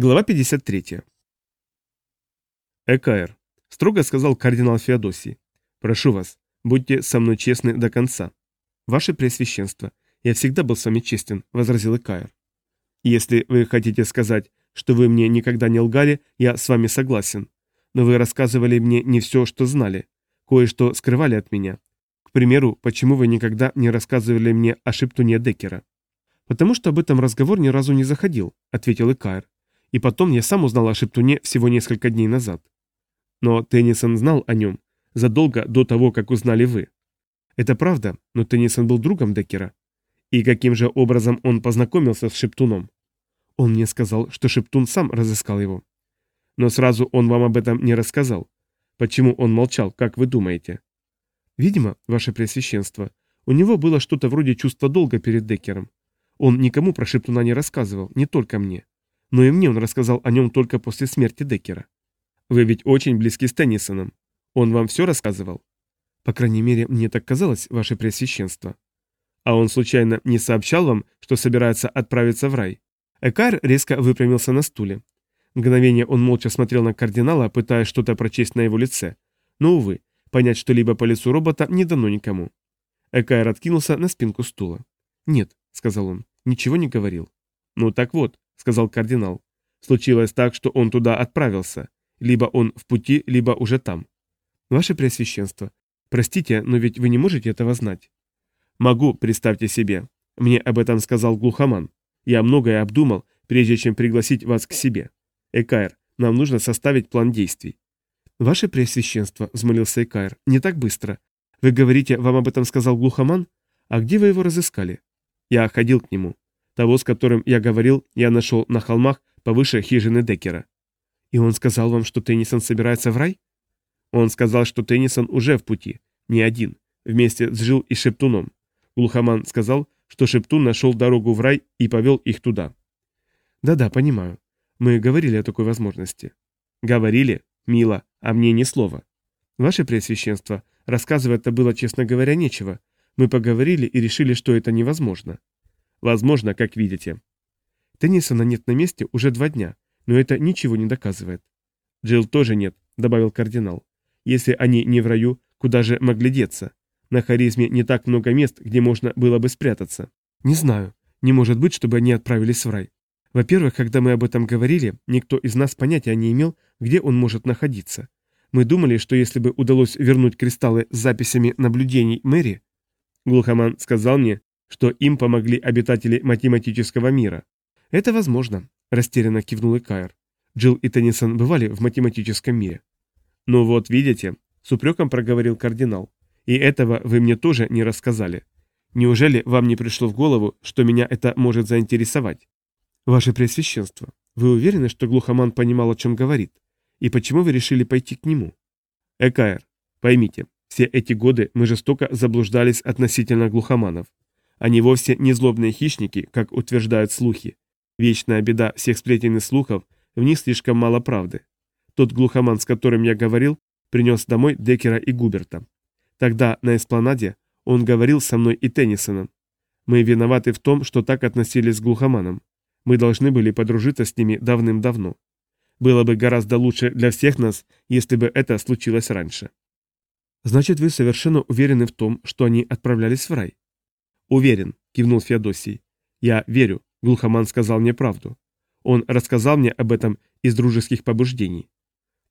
Глава 53. Экаэр, строго сказал кардинал Феодосий. Прошу вас, будьте со мной честны до конца. Ваше Преосвященство, я всегда был с вами честен, возразил Экаэр. Если вы хотите сказать, что вы мне никогда не лгали, я с вами согласен. Но вы рассказывали мне не все, что знали. Кое-что скрывали от меня. К примеру, почему вы никогда не рассказывали мне о Шептуне Деккера? Потому что об этом разговор ни разу не заходил, ответил Экаэр. И потом я сам узнал о Шептуне всего несколько дней назад. Но Теннисон знал о нем задолго до того, как узнали вы. Это правда, но Теннисон был другом Деккера. И каким же образом он познакомился с Шептуном? Он мне сказал, что Шептун сам разыскал его. Но сразу он вам об этом не рассказал. Почему он молчал, как вы думаете? Видимо, ваше Преосвященство, у него было что-то вроде чувства долга перед Деккером. Он никому про Шептуна не рассказывал, не только мне но и мне он рассказал о нем только после смерти Деккера. Вы ведь очень близки с Теннисоном. Он вам все рассказывал? По крайней мере, мне так казалось, ваше Преосвященство. А он случайно не сообщал вам, что собирается отправиться в рай? Экар резко выпрямился на стуле. Мгновение он молча смотрел на кардинала, пытаясь что-то прочесть на его лице. Но, увы, понять что-либо по лицу робота не дано никому. Экайр откинулся на спинку стула. «Нет», — сказал он, — «ничего не говорил». «Ну так вот», сказал кардинал. Случилось так, что он туда отправился. Либо он в пути, либо уже там. Ваше Преосвященство, простите, но ведь вы не можете этого знать. Могу, представьте себе. Мне об этом сказал глухоман. Я многое обдумал, прежде чем пригласить вас к себе. Экаер, нам нужно составить план действий. Ваше Преосвященство, взмолился Экаер, не так быстро. Вы говорите, вам об этом сказал глухоман? А где вы его разыскали? Я ходил к нему. Того, с которым я говорил, я нашел на холмах повыше хижины Деккера. И он сказал вам, что Теннисон собирается в рай? Он сказал, что Теннисон уже в пути, не один, вместе с Жил и Шептуном. Глухоман сказал, что Шептун нашел дорогу в рай и повел их туда. Да-да, понимаю. Мы говорили о такой возможности. Говорили? Мило, а мне ни слова. Ваше Преосвященство, рассказывать-то было, честно говоря, нечего. Мы поговорили и решили, что это невозможно. Возможно, как видите. Теннисона нет на месте уже два дня, но это ничего не доказывает. Джилл тоже нет, добавил кардинал. Если они не в раю, куда же могли деться? На харизме не так много мест, где можно было бы спрятаться. Не знаю. Не может быть, чтобы они отправились в рай. Во-первых, когда мы об этом говорили, никто из нас понятия не имел, где он может находиться. Мы думали, что если бы удалось вернуть кристаллы с записями наблюдений Мэри... Глухоман сказал мне, что им помогли обитатели математического мира. Это возможно, растерянно кивнул Экайр. Джилл и Теннисон бывали в математическом мире. Ну вот, видите, с упреком проговорил кардинал. И этого вы мне тоже не рассказали. Неужели вам не пришло в голову, что меня это может заинтересовать? Ваше Преосвященство, вы уверены, что глухоман понимал, о чем говорит? И почему вы решили пойти к нему? Экаер, поймите, все эти годы мы жестоко заблуждались относительно глухоманов. Они вовсе не злобные хищники, как утверждают слухи. Вечная беда всех сплетен и слухов, в них слишком мало правды. Тот глухоман, с которым я говорил, принес домой Декера и Губерта. Тогда на эспланаде он говорил со мной и Теннисоном. Мы виноваты в том, что так относились к глухоманам. Мы должны были подружиться с ними давным-давно. Было бы гораздо лучше для всех нас, если бы это случилось раньше. Значит, вы совершенно уверены в том, что они отправлялись в рай? «Уверен», — кивнул Феодосий. «Я верю, Глухоман сказал мне правду. Он рассказал мне об этом из дружеских побуждений».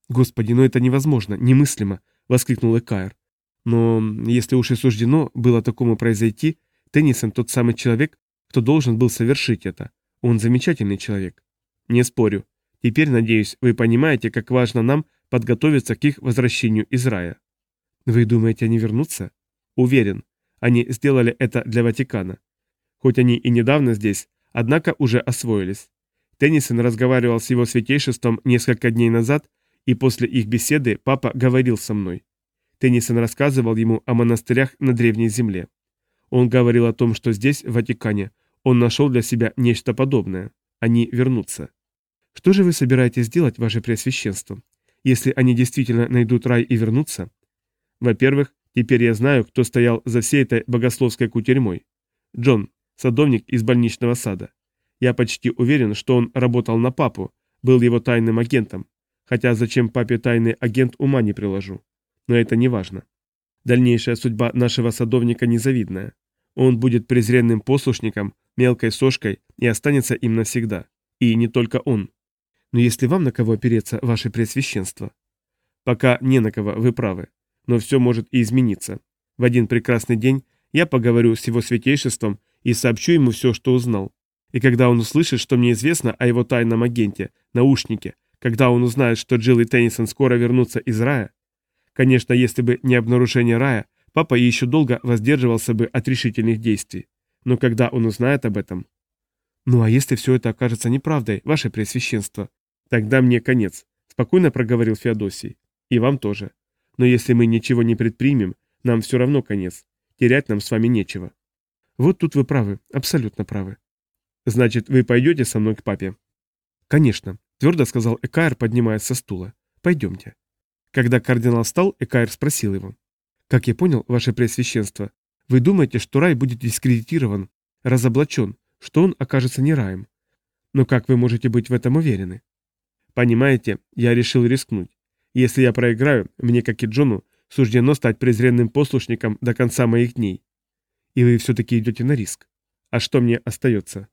«Господи, но это невозможно, немыслимо!» — воскликнул Экаер. «Но если уж и суждено было такому произойти, Теннисон тот самый человек, кто должен был совершить это. Он замечательный человек». «Не спорю. Теперь, надеюсь, вы понимаете, как важно нам подготовиться к их возвращению из рая». «Вы думаете, они вернутся?» «Уверен. Они сделали это для Ватикана. Хоть они и недавно здесь, однако уже освоились. Теннисон разговаривал с его святейшеством несколько дней назад, и после их беседы папа говорил со мной. Теннисон рассказывал ему о монастырях на Древней Земле. Он говорил о том, что здесь, в Ватикане, он нашел для себя нечто подобное. Они вернутся. Что же вы собираетесь делать, ваше Преосвященство, если они действительно найдут рай и вернутся? Во-первых, Теперь я знаю, кто стоял за всей этой богословской кутерьмой. Джон, садовник из больничного сада. Я почти уверен, что он работал на папу, был его тайным агентом, хотя зачем папе тайный агент ума не приложу. Но это не важно. Дальнейшая судьба нашего садовника незавидная. Он будет презренным послушником, мелкой сошкой и останется им навсегда. И не только он. Но если вам на кого опереться, ваше пресвященство? Пока не на кого, вы правы. Но все может и измениться. В один прекрасный день я поговорю с его святейшеством и сообщу ему все, что узнал. И когда он услышит, что мне известно о его тайном агенте, наушнике, когда он узнает, что Джилл и Теннисон скоро вернутся из рая, конечно, если бы не обнаружение рая, папа еще долго воздерживался бы от решительных действий. Но когда он узнает об этом... Ну а если все это окажется неправдой, ваше Преосвященство, тогда мне конец, спокойно проговорил Феодосий. И вам тоже. Но если мы ничего не предпримем, нам все равно конец. Терять нам с вами нечего. Вот тут вы правы, абсолютно правы. Значит, вы пойдете со мной к папе? Конечно, твердо сказал Экаер, поднимаясь со стула. Пойдемте. Когда кардинал встал, Экаер спросил его. Как я понял, ваше Преосвященство, вы думаете, что рай будет дискредитирован, разоблачен, что он окажется не раем. Но как вы можете быть в этом уверены? Понимаете, я решил рискнуть. Если я проиграю, мне, как и Джону, суждено стать презренным послушником до конца моих дней. И вы все-таки идете на риск. А что мне остается?